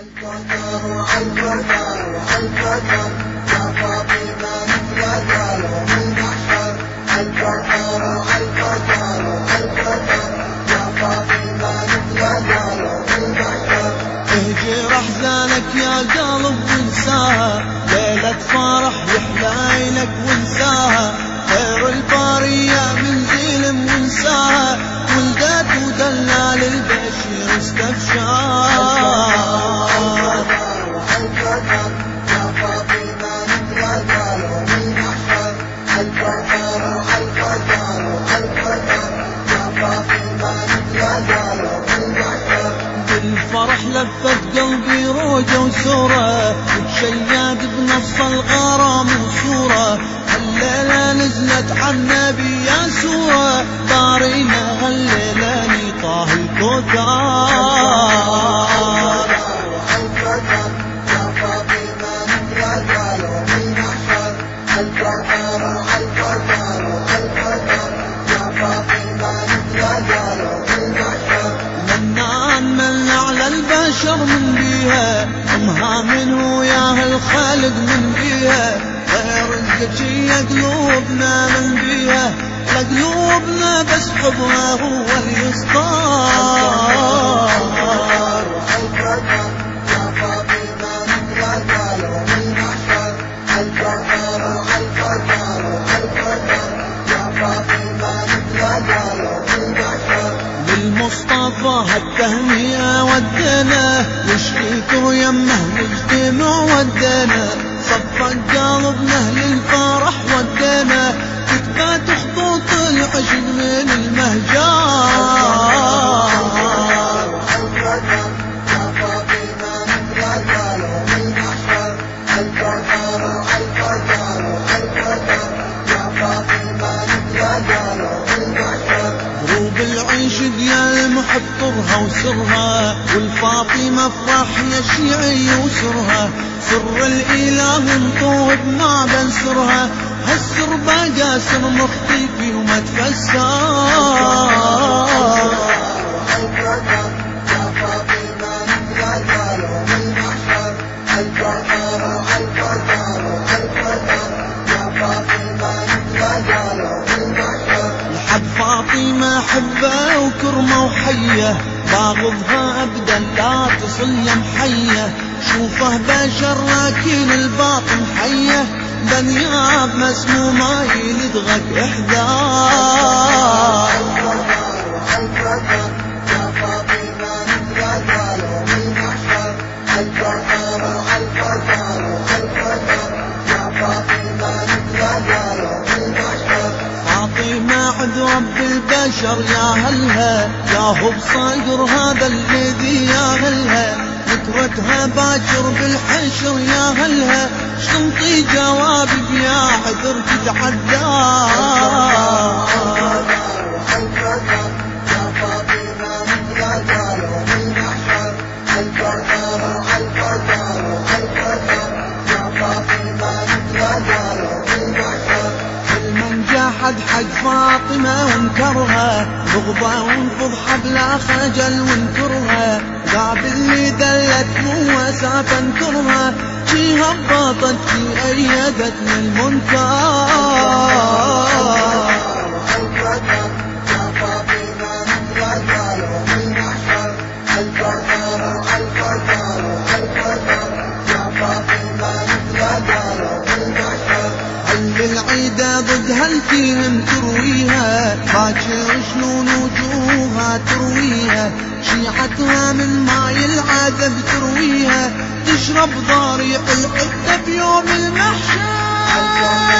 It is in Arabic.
اهجر احزانك يا قلب وانساها ليلة فرح يحلى لك وانساها. خير البارية من زيلم وانساها. ولدت ودلال البشير استبشار بالفرح لفت قلبي روجة وسورة وتشيد بنص الغرام وصورة. الليلة نزلت عن نبي يا سورة طارينا هالليلة طاه الكوثر بيها امها من وياه الخالق من بيها غير الزكية قلوبنا من بيها لقلوبنا بس حبها هو اللي يصطار للمصطفى هالتهنئة ودنا وشكيته يمه نجتمع ودنا. صفق قلبنا للفرح ودنا. كتبات خطوط العشق من المهجار. يا المحب طرها وسرها والفاطمة يا شيعي وسرها. سر الإله انطوب ما بنسرها. هالسر بقى سر مختفي وما تفسر. فاطمة حبة وكرمة وحية باغضها أبدا لا تصل محية شوفه بشر لكن الباطن حية. بنياب مسمومة يلدغك إحدى. رب البشر يا هلها يا هو بصدر هذا الذي يا هلها ذكرتها باكر بالحشر يا هلها. شنطي جوابك يا عذر تتعدى جحد حق فاطمة وانكرها بغضة وانفض حبلها خجل وانكرها. قابل اللي دلت مو انكرها شي هبطت شي ايدت من المنكر. العدا ضد هالكيهم ترويها؟ باكر شلون وجوهها ترويها؟ شيعتها من ماي العذب ترويها؟ تشرب ضريح العده بيوم المحشر.